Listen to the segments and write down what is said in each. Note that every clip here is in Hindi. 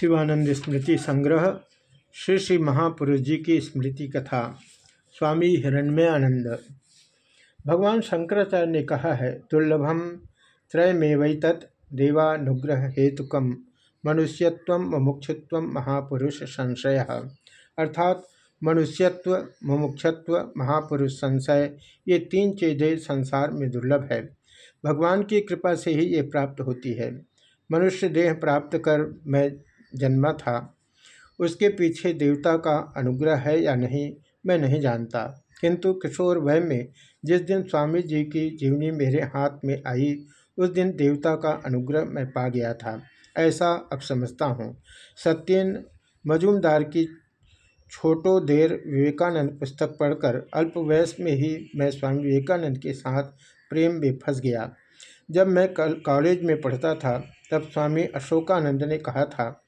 शिवानंद स्मृति संग्रह, श्री श्री महापुरुष जी की स्मृति कथा, स्वामी हिरण्यआनंद भगवान शंकराचार्य ने कहा है, दुर्लभम त्रयमेवत देवानुग्रह हेतुकम मनुष्यत्व मुमुक्षुत्व महापुरुष संशय। अर्थात मनुष्यत्व, मुमुक्षत्व, महापुरुष संशय, ये तीन चीज़ें संसार में दुर्लभ है। भगवान की कृपा से ही ये प्राप्त होती है। मनुष्य देह प्राप्त कर मैं जन्मा था। उसके पीछे देवता का अनुग्रह है या नहीं, मैं नहीं जानता। किंतु किशोर वह में जिस दिन स्वामी जी की जीवनी मेरे हाथ में आई, उस दिन देवता का अनुग्रह मैं पा गया था। ऐसा अब समझता हूँ। सत्यन मजूमदार की छोटो देर विवेकानंद पुस्तक पढ़कर अल्प वयस में ही मैं स्वामी विवेकानंद के साथ प्रेम में फंस गया। जब मैं कल कॉलेज में पढ़ता था, तब स्वामी अशोकानंद ने कहा था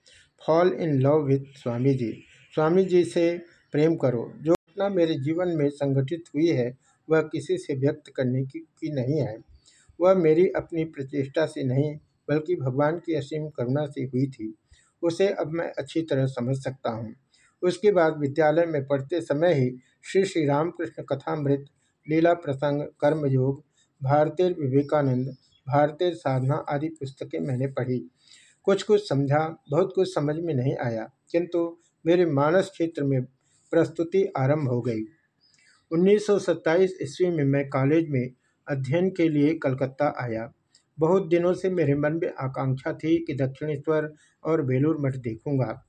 fall in love with Swami ji Swami ji से प्रेम करो। जो घटना मेरे जीवन में संगठित हुई है वह किसी से व्यक्त करने की, की नहीं है। वह मेरी अपनी प्रतिष्ठा से नहीं बल्कि भगवान की असीम करुणा से हुई थी। उसे अब मैं अच्छी तरह समझ सकता हूँ। उसके बाद विद्यालय में पढ़ते समय ही श्री श्री रामकृष्ण कथामृत लीला प्रसंग कर्मयोग भारतीय विवेकानंद भारतीय साधना आदि पुस्तकें मैंने पढ़ी। कुछ कुछ समझा, बहुत कुछ समझ में नहीं आया, किंतु मेरे मानस क्षेत्र में प्रस्तुति आरंभ हो गई। 1927 ईस्वी में मैं कॉलेज में अध्ययन के लिए कलकत्ता आया। बहुत दिनों से मेरे मन में आकांक्षा थी कि दक्षिणेश्वर और बेलूर मठ देखूँगा।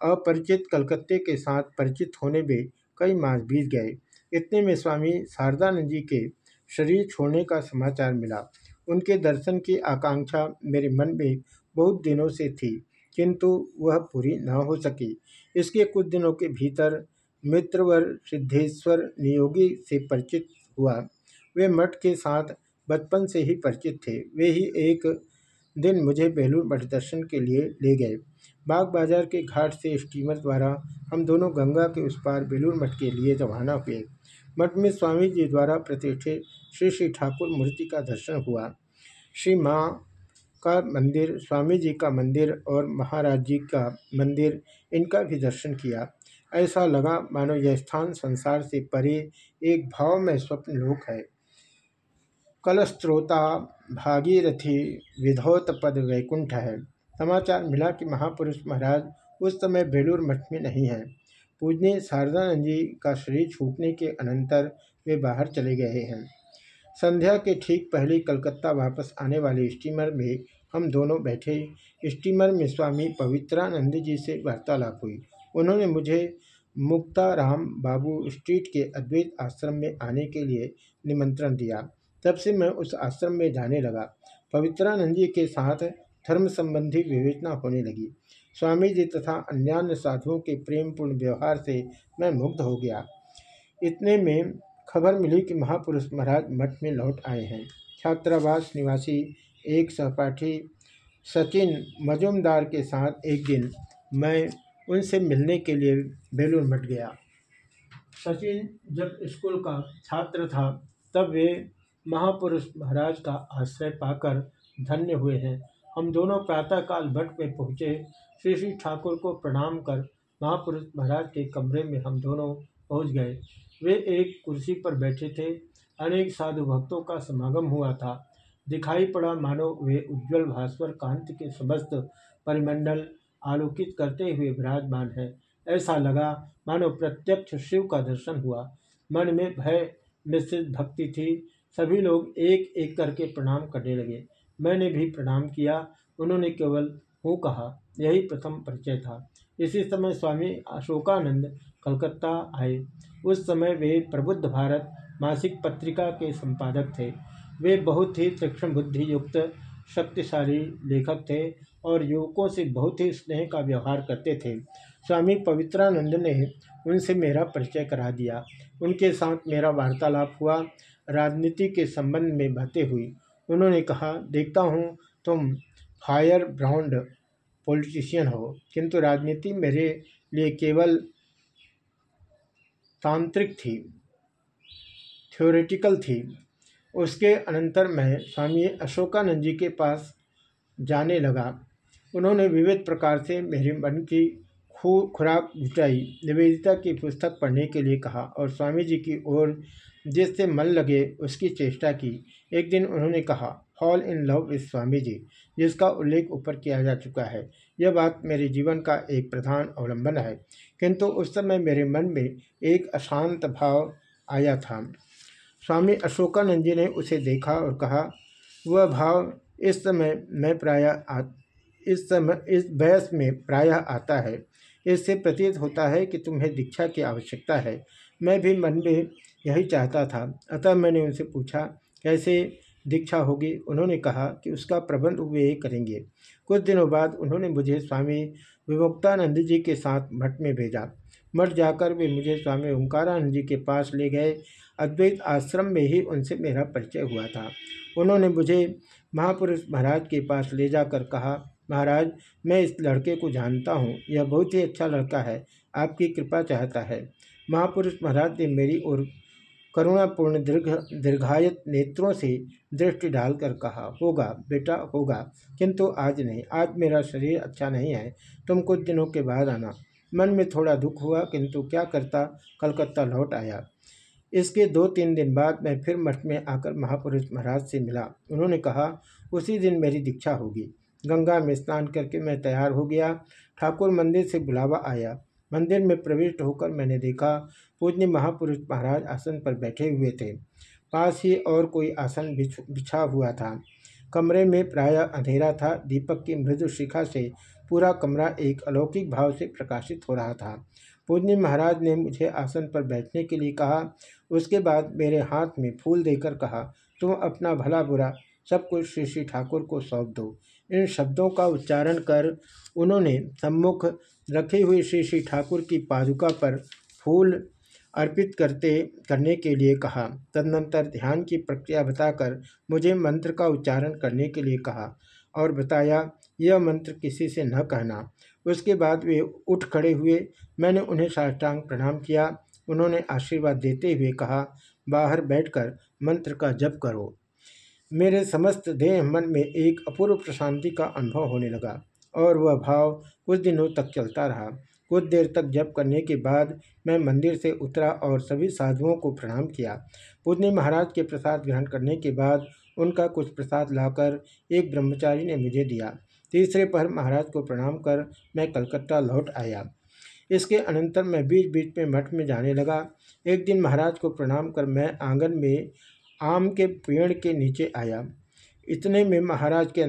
अपरिचित कलकत्ते के साथ परिचित होने में कई मास बीत गए। इतने में स्वामी शारदानंद जी के शरीर छोड़ने का समाचार मिला। उनके दर्शन की आकांक्षा मेरे मन में बहुत दिनों से थी, किंतु वह पूरी न हो सकी। इसके कुछ दिनों के भीतर मित्रवर सिद्धेश्वर नियोगी से परिचित हुआ। वे मठ के साथ बचपन से ही परिचित थे। वे ही एक दिन मुझे बेलूर मठ दर्शन के लिए ले गए। बाग बाज़ार के घाट से स्टीमर द्वारा हम दोनों गंगा के उस पार बेलूर मठ के लिए रवाना हुए। मठ में स्वामी जी द्वारा प्रतिष्ठित श्री श्री ठाकुर मूर्ति का दर्शन हुआ। श्री माँ का मंदिर स्वामी जी का मंदिर और महाराज जी का मंदिर, इनका भी दर्शन किया। ऐसा लगा मानो यह स्थान संसार से परे एक भाव में स्वप्न लोक है। कलस्त्रोता भागीरथी विधौत पद वैकुंठ है। समाचार मिला कि महापुरुष महाराज उस समय बेलूर मठ में नहीं है। पूजने शारदानंद जी का शरीर छूटने के अनंतर वे बाहर चले गए हैं। संध्या के ठीक पहले कलकत्ता वापस आने वाले स्टीमर में हम दोनों बैठे। स्टीमर में स्वामी पवित्रानंद जी से वार्तालाप हुई। उन्होंने मुझे मुक्ताराम बाबू स्ट्रीट के अद्वैत आश्रम में आने के लिए निमंत्रण दिया। तब से मैं उस आश्रम में जाने लगा। पवित्रानंद जी के साथ धर्म संबंधी विवेचना होने लगी। स्वामी जी तथा अन्यान्य साधुओं के प्रेमपूर्ण व्यवहार से मैं मुग्ध हो गया। इतने में खबर मिली कि महापुरुष महाराज मठ में लौट आए हैं। छात्रावास निवासी एक सहपाठी सचिन मजुमदार के साथ एक दिन मैं उनसे मिलने के लिए बेलूर मठ गया। सचिन जब स्कूल का छात्र था, तब वे महापुरुष महाराज का आश्रय पाकर धन्य हुए हैं। हम दोनों प्रातःकाल भट्ट में पहुँचे। श्री श्री ठाकुर को प्रणाम कर महापुरुष महाराज के कमरे में हम दोनों पहुँच गए। वे एक कुर्सी पर बैठे थे। अनेक साधु भक्तों का समागम हुआ था। दिखाई पड़ा, मानो वे उज्जवल भास्वर कांति के समस्त परिमंडल आलोकित करते हुए विराजमान है। ऐसा लगा मानो प्रत्यक्ष शिव का दर्शन हुआ। मन में भय मिश्रित भक्ति थी। सभी लोग एक एक करके प्रणाम करने लगे। मैंने भी प्रणाम किया। उन्होंने केवल हूँ कहा। यही प्रथम परिचय था। इसी समय स्वामी अशोकानंद कलकत्ता आए। उस समय वे प्रबुद्ध भारत मासिक पत्रिका के संपादक थे। वे बहुत ही तीक्ष्ण बुद्धि युक्त शक्तिशाली लेखक थे और युवकों से बहुत ही स्नेह का व्यवहार करते थे। स्वामी पवित्रानंद ने उनसे मेरा परिचय करा दिया। उनके साथ मेरा वार्तालाप हुआ। राजनीति के संबंध में बातें हुई। उन्होंने कहा, देखता हूँ, तुम फायर ब्राउंड पॉलिटिशियन हो, किंतु राजनीति मेरे लिए केवल तांत्रिक थी थ्योरेटिकल थी। उसके अनंतर मैं स्वामी अशोकानंद जी के पास जाने लगा। उन्होंने विविध प्रकार से मेरे मन की खू, खुराक जुटाई, निवेदिता की पुस्तक पढ़ने के लिए कहा और स्वामी जी की ओर जिससे मन लगे उसकी चेष्टा की। एक दिन उन्होंने कहा fall in love with Swami ji, जिसका उल्लेख ऊपर किया जा चुका है। यह बात मेरे जीवन का एक प्रधान अवलंबन है। किंतु उस समय मेरे मन में एक अशांत भाव आया था। स्वामी अशोकानंद जी ने उसे देखा और कहा, वह भाव इस समय मैं प्रायः इस समय, इस बयस में प्रायः आता है। इससे प्रतीत होता है कि तुम्हें दीक्षा की आवश्यकता है। मैं भी मन में यही चाहता था। अतः मैंने उनसे पूछा, कैसे दीक्षा होगी? उन्होंने कहा कि उसका प्रबंध वे करेंगे। कुछ दिनों बाद उन्होंने मुझे स्वामी विमुक्तानंद जी के साथ मठ में भेजा। मठ जाकर वे मुझे स्वामी ओंकारानंद जी के पास ले गए। अद्वैत आश्रम में ही उनसे मेरा परिचय हुआ था। उन्होंने मुझे महापुरुष महाराज के पास ले जाकर कहा, महाराज, मैं इस लड़के को जानता हूँ। यह बहुत ही अच्छा लड़का है। आपकी कृपा चाहता है महापुरुष महाराज ने मेरी ओर करुणापूर्ण दीर्घ, दीर्घायत नेत्रों से दृष्टि डालकर कहा, होगा, बेटा, होगा। किंतु आज नहीं। आज मेरा शरीर अच्छा नहीं है। तुम कुछ दिनों के बाद आना। मन में थोड़ा दुख हुआ, किंतु क्या करता? कलकत्ता लौट आया। इसके दो तीन दिन बाद मैं फिर मठ में आकर महापुरुष महाराज से मिला। उन्होंने कहा, उसी दिन मेरी दीक्षा होगी। गंगा में स्नान करके मैं तैयार हो गया। ठाकुर मंदिर से बुलावा आया। मंदिर में प्रविष्ट होकर मैंने देखा, पूज्य महापुरुष महाराज आसन पर बैठे हुए थे। पास ही और कोई आसन बिछा हुआ था। कमरे में प्राय अंधेरा था। दीपक की मृदु शिखा से पूरा कमरा एक अलौकिक भाव से प्रकाशित हो रहा था। पूज्य महाराज ने मुझे आसन पर बैठने के लिए कहा। उसके बाद मेरे हाथ में फूल देकर कहा, तुम अपना भला बुरा, सब कुछ श्री श्री ठाकुर को सौंप दो। इन शब्दों का उच्चारण कर उन्होंने सम्मुख रखी हुई श्री श्री ठाकुर की पादुका पर फूल अर्पित करते, करने के लिए कहा। तदनंतर ध्यान की प्रक्रिया बताकर मुझे मंत्र का उच्चारण करने के लिए कहा और बताया, यह मंत्र किसी से न कहना। उसके बाद वे उठ खड़े हुए। मैंने उन्हें साष्टांग प्रणाम किया। उन्होंने आशीर्वाद देते हुए कहा, बाहर बैठकर मंत्र का जप करो। मेरे समस्त देह मन में एक अपूर्व प्रशांति का अनुभव होने लगा और वह भाव कुछ दिनों तक चलता रहा। कुछ देर तक जप करने के बाद मैं मंदिर से उतरा और सभी साधुओं को प्रणाम किया। पूजनी महाराज के प्रसाद ग्रहण करने के बाद उनका कुछ प्रसाद लाकर एक ब्रह्मचारी ने मुझे दिया। तीसरे पर महाराज को प्रणाम कर मैं कलकत्ता लौट आया। इसके अनंतर मैं बीच बीच में मठ में जाने लगा। एक दिन महाराज को प्रणाम कर मैं आँगन में आम के पेड़ के नीचे आया। इतने में महाराज के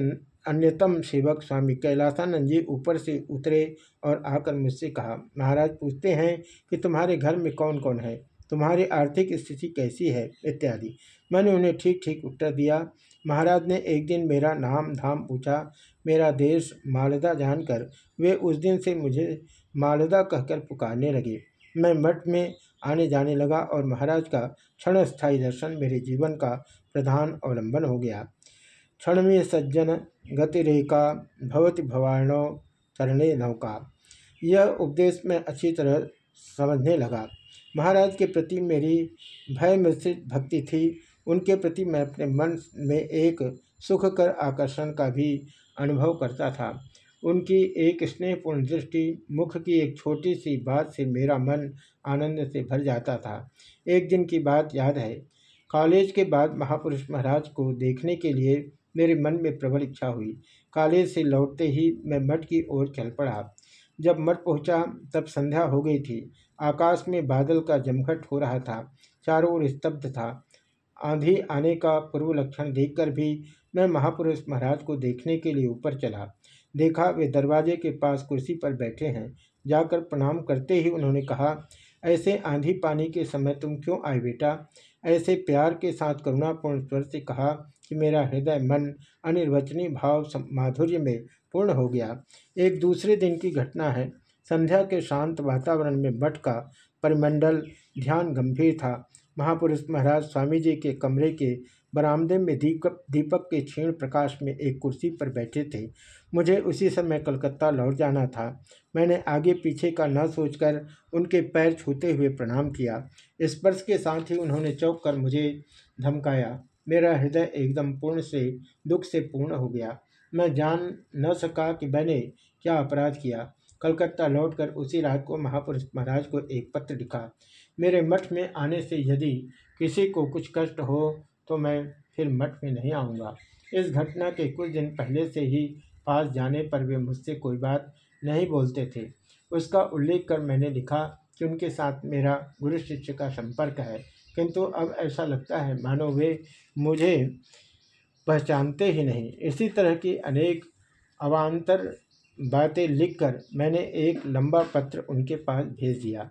अन्यतम सेवक स्वामी कैलासानंद जी ऊपर से उतरे और आकर मुझसे कहा, महाराज पूछते हैं कि तुम्हारे घर में कौन कौन है? तुम्हारी आर्थिक स्थिति कैसी है? इत्यादि। मैंने उन्हें ठीक ठीक उत्तर दिया। महाराज ने एक दिन मेरा नाम धाम पूछा। मेरा देश मालदा जानकर वे उस दिन से मुझे मालदा कहकर पुकारने लगे। मैं मठ में आने जाने लगा और महाराज का क्षण स्थायी दर्शन मेरे जीवन का प्रधान अवलंबन हो गया। क्षण में सज्जन गतिरेखा भवति भवाणो चरणे नौका। यह उपदेश में अच्छी तरह समझने लगा। महाराज के प्रति मेरी भय मिश्रित भक्ति थी। उनके प्रति मैं अपने मन में एक सुख कर आकर्षण का भी अनुभव करता था। उनकी एक स्नेहपूर्ण दृष्टि मुख की एक छोटी सी बात से मेरा मन आनंद से भर जाता था। एक दिन की बात याद है। कॉलेज के बाद महापुरुष महाराज को देखने के लिए मेरे मन में प्रबल इच्छा हुई। कॉलेज से लौटते ही मैं मठ की ओर चल पड़ा। जब मठ पहुँचा, तब संध्या हो गई थी। आकाश में बादल का जमघट हो रहा था। चारों ओर स्तब्ध था। आंधी आने का पूर्व लक्षण देखकर भी मैं महापुरुष महाराज को देखने के लिए ऊपर चला। देखा वे दरवाजे के पास कुर्सी पर बैठे हैं। जाकर प्रणाम करते ही उन्होंने कहा, ऐसे आंधी पानी के समय तुम क्यों आए बेटा? ऐसे प्यार के साथ करुणापूर्ण स्वर से कहा कि मेरा हृदय, मन, अनिर्वचनीय भाव माधुर्य में पूर्ण हो गया। एक दूसरे दिन की घटना है। संध्या के शांत वातावरण में मठ का परिमंडल ध्यान गंभीर था। महापुरुष महाराज स्वामी जी के कमरे के बरामदे में दीपक दीपक के क्षीण प्रकाश में एक कुर्सी पर बैठे थे। मुझे उसी समय कलकत्ता लौट जाना था। मैंने आगे पीछे का न सोचकर उनके पैर छूते हुए प्रणाम किया। स्पर्श के साथ ही उन्होंने चौंक कर मुझे धमकाया। मेरा हृदय एकदम पूर्ण से, दुख से पूर्ण हो गया। मैं जान न सका कि मैंने क्या अपराध किया। कलकत्ता लौटकर उसी रात को महापुरुष महाराज को एक पत्र लिखा। मेरे मठ में आने से यदि किसी को कुछ कष्ट हो तो मैं फिर मठ में नहीं आऊँगा। इस घटना के कुछ दिन पहले से ही पास जाने पर वे मुझसे कोई बात नहीं बोलते थे। उसका उल्लेख कर मैंने लिखा कि उनके साथ मेरा गुरु शिष्य का संपर्क है, किंतु अब ऐसा लगता है, मानो वे मुझे पहचानते ही नहीं। इसी तरह की अनेक अवान्तर बातें लिखकर मैंने एक लंबा पत्र उनके पास भेज दिया।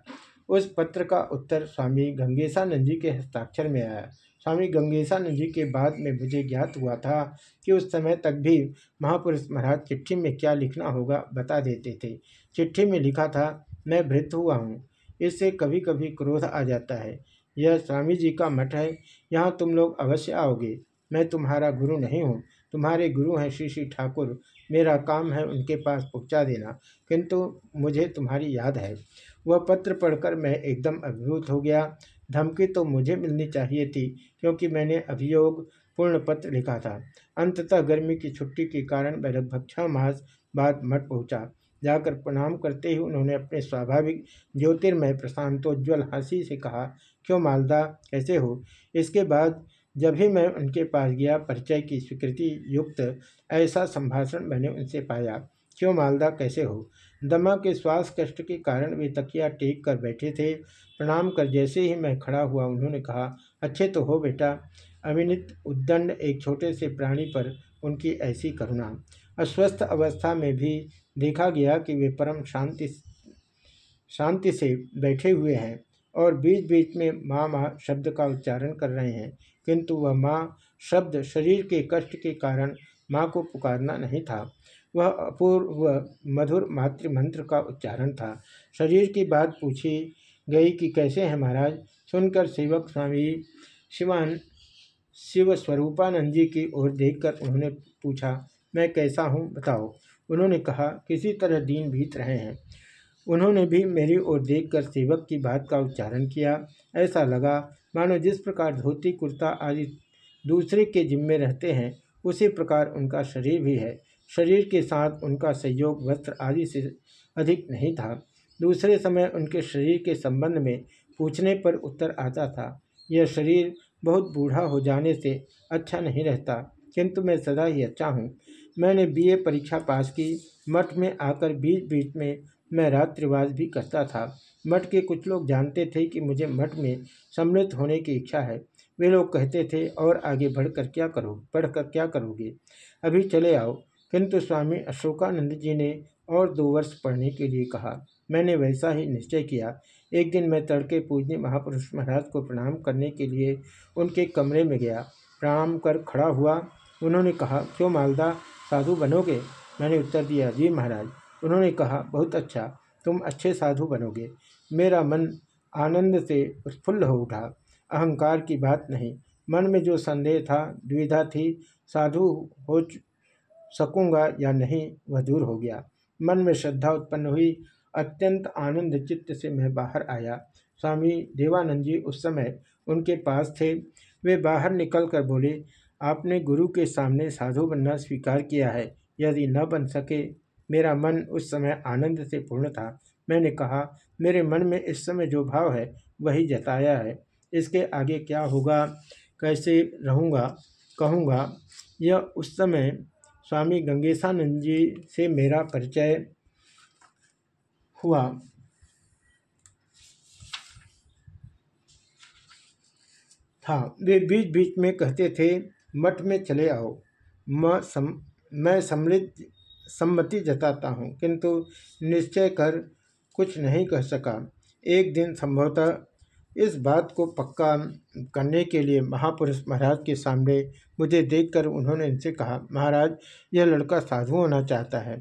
उस पत्र का उत्तर स्वामी गंगेशानंद जी के हस्ताक्षर में आया। स्वामी गंगेशानंद जी के बाद में मुझे ज्ञात हुआ था कि उस समय तक भी महापुरुष महाराज चिट्ठी में क्या लिखना होगा बता देते थे। चिट्ठी में लिखा था, मैं वृद्ध हुआ हूँ। इससे कभी कभी क्रोध आ जाता है। यह स्वामी जी का मठ है। यहाँ तुम लोग अवश्य आओगे। मैं तुम्हारा गुरु नहीं हूँ। तुम्हारे गुरु हैं श्री श्री ठाकुर। मेरा काम है उनके पास पहुँचा देना। किंतु मुझे तुम्हारी याद है। वह पत्र पढ़कर मैं एकदम अभिभूत हो गया। धमकी तो मुझे मिलनी चाहिए थी, क्योंकि मैंने अभियोग पूर्ण पत्र लिखा था। अंततः गर्मी की छुट्टी के कारण मैं लगभग छः मास बाद मठ पहुँचा। जाकर प्रणाम करते ही उन्होंने अपने स्वाभाविक ज्योतिर्मय प्रशांतोज्वल हँसी से कहा, क्यों मालदा, कैसे हो? इसके बाद जब ही मैं उनके पास गया, परिचय की स्वीकृति युक्त ऐसा संभाषण मैंने उनसे पाया, क्यों मालदा, कैसे हो? दमा के श्वास कष्ट के कारण वे तकिया टेक कर बैठे थे। प्रणाम कर, जैसे ही मैं खड़ा हुआ, उन्होंने कहा, अच्छे तो हो बेटा अविनित उद्दंड एक छोटे से प्राणी पर उनकी ऐसी करुणा। अस्वस्थ अवस्था में भी देखा गया कि वे परम शांति शांति से बैठे हुए हैं और बीच बीच में माँ माँ शब्द का उच्चारण कर रहे हैं। किंतु वह माँ शब्द शरीर के कष्ट के कारण माँ को पुकारना नहीं था। वह अपूर्व मधुर मातृमंत्र का उच्चारण था। शरीर की बात पूछी गई कि कैसे हैं महाराज? सुनकर सेवक स्वामी शिवान शिव स्वरूपानंद जी की ओर देखकर उन्होंने पूछा, मैं कैसा हूँ? बताओ। उन्होंने कहा, किसी तरह दीन बीत रहे हैं। उन्होंने भी मेरी ओर देखकर सेवक की बात का उच्चारण किया। ऐसा लगा, मानो जिस प्रकार धोती कुर्ता आदि दूसरे के जिम्मे रहते हैं, उसी प्रकार उनका शरीर भी है। शरीर के साथ उनका सहयोग वस्त्र आदि से अधिक नहीं था। दूसरे समय उनके शरीर के संबंध में पूछने पर उत्तर आता था, यह शरीर बहुत बूढ़ा हो जाने से अच्छा नहीं रहता, किंतु मैं सदा ही अच्छा हूँ। मैंने बीए परीक्षा पास की। मठ में आकर बीच बीच में मैं रात्रिवास भी करता था। मठ के कुछ लोग जानते थे कि मुझे मठ में सम्मिलित होने की इच्छा है। वे लोग कहते थे, और आगे बढ़कर क्या करो, बढ़कर क्या करोगे? अभी चले आओ। किंतु स्वामी अशोकानंद जी ने और दो वर्ष पढ़ने के लिए कहा। मैंने वैसा ही निश्चय किया। एक दिन मैं तड़के पूजनी महापुरुष महाराज को प्रणाम करने के लिए उनके कमरे में गया। प्रणाम कर खड़ा हुआ। उन्होंने कहा, क्यों मालदा, साधु बनोगे? मैंने उत्तर दिया, जी महाराज। उन्होंने कहा, बहुत अच्छा तुम अच्छे साधु बनोगे। मेरा मन आनंद से उत्फुल्ल हो उठा। अहंकार की बात नहीं। मन में जो संदेह था, द्विधा थी, साधु हो सकूँगा या नहीं, वह दूर हो गया। मन में श्रद्धा उत्पन्न हुई। अत्यंत आनंद चित्त से मैं बाहर आया। स्वामी देवानंद जी उस समय उनके पास थे। वे बाहर निकल कर बोले, आपने गुरु के सामने साधु बनना स्वीकार किया है। यदि न बन सके, मेरा मन उस समय आनंद से पूर्ण था। मैंने कहा, मेरे मन में इस समय जो भाव है, वही जताया है। इसके आगे क्या होगा? कैसे रहूँगा? कहूँगा, यह उस समय स्वामी गंगेशानंद जी से मेरा परिचय हुआ। था। वे बीच बीच में कहते थे, मठ में चले आओ। मैं सम, मैं सम्मिलित, सम्मति जताता हूँ, किंतु निश्चय कर कुछ नहीं कह सका। एक दिन संभवतः इस बात को पक्का करने के लिए महापुरुष महाराज के सामने मुझे देखकर उन्होंने इनसे कहा, महाराज, यह लड़का साधु होना चाहता है।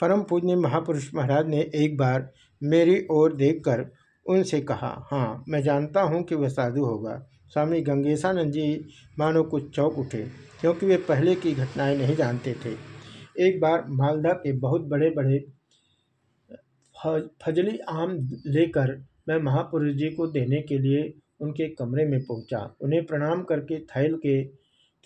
परम पूज्य महापुरुष महाराज ने एक बार मेरी ओर देखकर उनसे कहा हाँ मैं जानता हूँ कि वह साधु होगा। स्वामी गंगेशानंद जी मानो कुछ चौक उठे, क्योंकि वे पहले की घटनाएँ नहीं जानते थे। एक बार मालदा के बहुत बड़े बड़े फजली आम लेकर मैं महापुरुष जी को देने के लिए उनके कमरे में पहुँचा। उन्हें प्रणाम करके थैल के,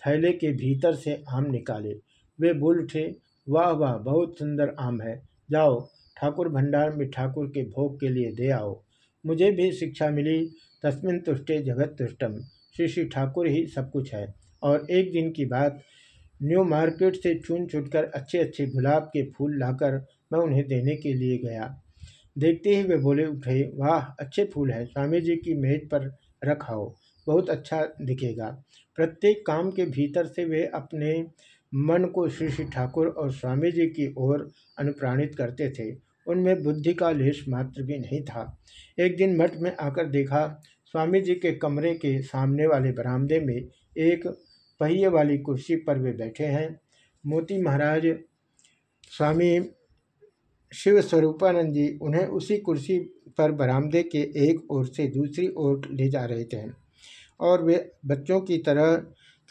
थैले के भीतर से आम निकाले। वे बोल उठे, वाह वाह, बहुत सुंदर आम है। जाओ, ठाकुर भंडार में ठाकुर के भोग के लिए दे आओ। मुझे भी शिक्षा मिली। तस्मिन तुष्टे जगत तुष्टम। श्री श्री ठाकुर ही सब कुछ है। और एक दिन की बात। न्यू मार्केट से चुन चुनकर अच्छे अच्छे गुलाब के फूल लाकर मैं उन्हें देने के लिए गया। देखते ही वे बोले उठे, वाह, अच्छे फूल हैं। स्वामी जी की मेज पर रखाओ बहुत अच्छा दिखेगा। प्रत्येक काम के भीतर से वे अपने मन को श्री श्री ठाकुर और स्वामी जी की ओर अनुप्राणित करते थे। उनमें बुद्धि का लेश मात्र भी नहीं था। एक दिन मठ में आकर देखा, स्वामी जी के कमरे के सामने वाले बरामदे में एक पहिए वाली कुर्सी पर वे बैठे हैं। मोती महाराज, स्वामी शिव स्वरूपानंद जी उन्हें उसी कुर्सी पर बरामदे के एक ओर से दूसरी ओर ले जा रहे थे और वे बच्चों की तरह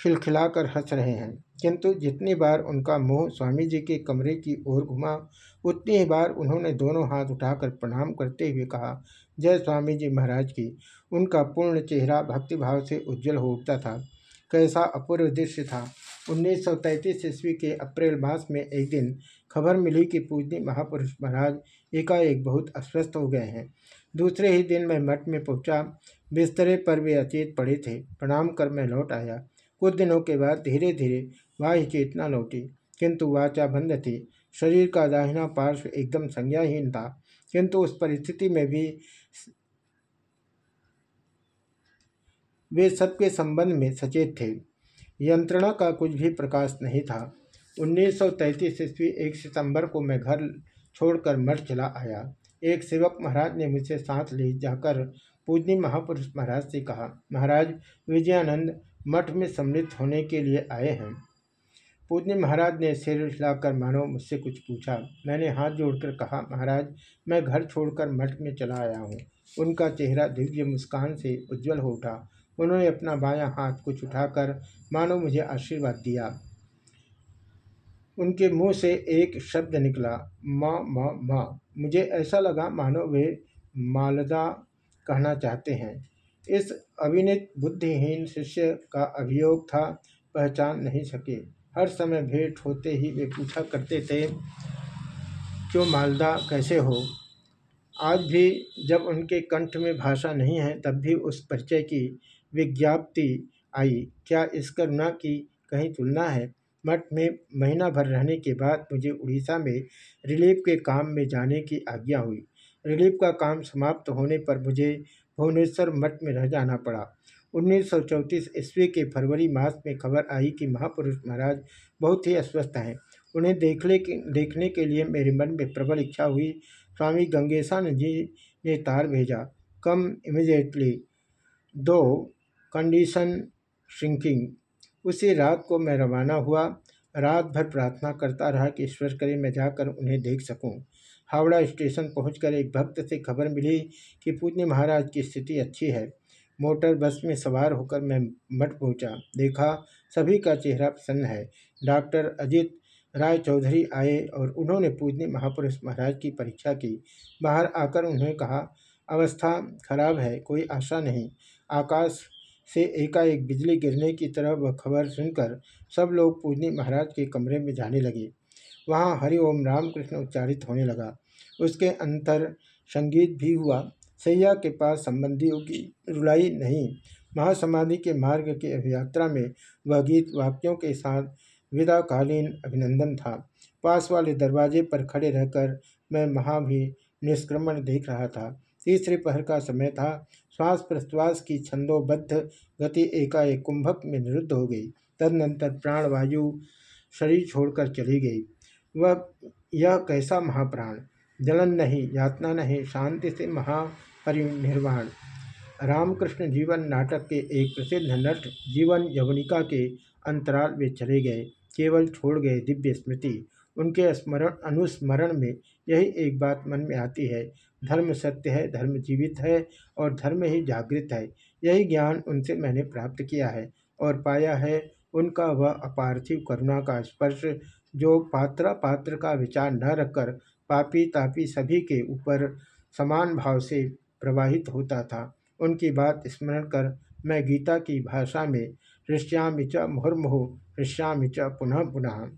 खिलखिलाकर हंस रहे हैं। किंतु जितनी बार उनका मुँह स्वामी जी के कमरे की ओर घुमा, उतनी ही बार उन्होंने दोनों हाथ उठाकर प्रणाम करते हुए कहा, जय स्वामी जी महाराज की। उनका पूर्ण चेहरा भक्तिभाव से उज्जवल हो उठता था। कैसा अपूर्व दृश्य था। 1933 ईस्वी के अप्रैल मास में एक दिन खबर मिली कि पूजनी महापुरुष महाराज एकाएक बहुत अस्वस्थ हो गए हैं। दूसरे ही दिन मैं मठ में पहुँचा, बिस्तरे पर वे अचेत पड़े थे। प्रणाम कर मैं लौट आया। कुछ दिनों के बाद धीरे धीरे वाह चेतना लौटी। किंतु वाचा बंद थी। शरीर का दाहिना पार्श्व एकदम संज्ञाहीन था। किंतु उस परिस्थिति में भी वे सबके संबंध में सचेत थे। यंत्रणा का कुछ भी प्रकाश नहीं था। 1933 ईस्वी एक सितंबर को मैं घर छोड़कर मठ चला आया। एक सेवक महाराज ने मुझसे साथ ले, जाकर पूजनी महापुरुष महाराज से कहा, महाराज, विजयानंद मठ में सम्मिलित होने के लिए आए हैं पूजनी महाराज ने सिर हिलाकर, मानो मुझसे कुछ पूछा मैंने हाथ जोड़कर कहा, महाराज, मैं घर छोड़कर मठ में चला आया हूँ उनका चेहरा दिव्य मुस्कान से उज्जवल हो उठा। उन्होंने अपना बायां हाथ कुछ उठाकर, मानो मुझे आशीर्वाद दिया। उनके मुँह से एक शब्द निकला, माँ माँ माँ। मुझे ऐसा लगा मानो वे मालदा कहना चाहते हैं। इस अभिनित बुद्धिहीन शिष्य का अभियोग था, पहचान नहीं सके। हर समय भेंट होते ही वे पूछा करते थे, क्यों मालदा, कैसे हो? आज भी जब उनके कंठ में भाषा नहीं है, तब भी उस परिचय की विज्ञाप्ति आई। क्या इस करुणा की कहीं तुलना है? मठ में महीना भर रहने के बाद मुझे उड़ीसा में रिलीफ के काम में जाने की आज्ञा हुई। रिलीफ का काम समाप्त होने पर मुझे भुवनेश्वर मठ में रह जाना पड़ा। उन्नीस सौ चौंतीस ईस्वी के फरवरी मास में खबर आई कि महापुरुष महाराज बहुत ही अस्वस्थ हैं। उन्हें देखने के देखने के लिए मेरे मन में प्रबल इच्छा हुई। स्वामी गंगेशानंद जी ने तार भेजा। कम इमिजिएटली दो कंडीशन श्रिंकिंग उसी रात को मैं रवाना हुआ। रात भर प्रार्थना करता रहा कि ईश्वर करे, मैं जाकर उन्हें देख सकूँ। हावड़ा स्टेशन पहुंचकर एक भक्त से खबर मिली कि पूज्य महाराज की स्थिति अच्छी है। मोटर बस में सवार होकर मैं मठ पहुँचा। देखा, सभी का चेहरा प्रसन्न है। डॉक्टर अजित राय चौधरी आए और उन्होंने पूजनी महापुरुष महाराज की परीक्षा की। बाहर आकर उन्होंने कहा, अवस्था खराब है, कोई आशा नहीं। आकाश से एकाएक बिजली गिरने की तरह वह खबर सुनकर सब लोग पूजनी महाराज के कमरे में जाने लगे। वहाँ हरि हरिओम रामकृष्ण उच्चारित होने लगा। उसके अंतर संगीत भी हुआ। सैया के पास संबंधियों की रुलाई नहीं। महासमाधि के मार्ग की अभियात्रा में वह गीत वाक्यों के साथ विदाकालीन अभिनंदन था। पास वाले दरवाजे पर खड़े रहकर मैं महाभि निष्क्रमण देख रहा था। तीसरे पहर का समय था। श्वास प्रश्वास की छंदोबद्ध गति एकाएक कुंभक में निरुद्ध हो गई। तदनंतर प्राणवायु शरीर छोड़कर चली गई। वह, यह कैसा महाप्राण? जलन नहीं, यातना नहीं, शांति से महापरिनिर्वाण। रामकृष्ण जीवन नाटक के एक प्रसिद्ध नट जीवन यवनिका के अंतराल में चले गए। केवल छोड़ गए दिव्य स्मृति। उनके स्मरण, अनुस्मरण में यही एक बात मन में आती है धर्म सत्य है, धर्म जीवित है और धर्म ही जागृत है। यही ज्ञान उनसे मैंने प्राप्त किया है और पाया है। उनका वह अपार्थिव करुणा का स्पर्श जो पात्रा पात्र का विचार न रखकर पापी तापी सभी के ऊपर समान भाव से प्रवाहित होता था। उनकी बात स्मरण कर मैं गीता की भाषा में ऋष्यामि च मुहुर्मुहु च पुनः पुनः।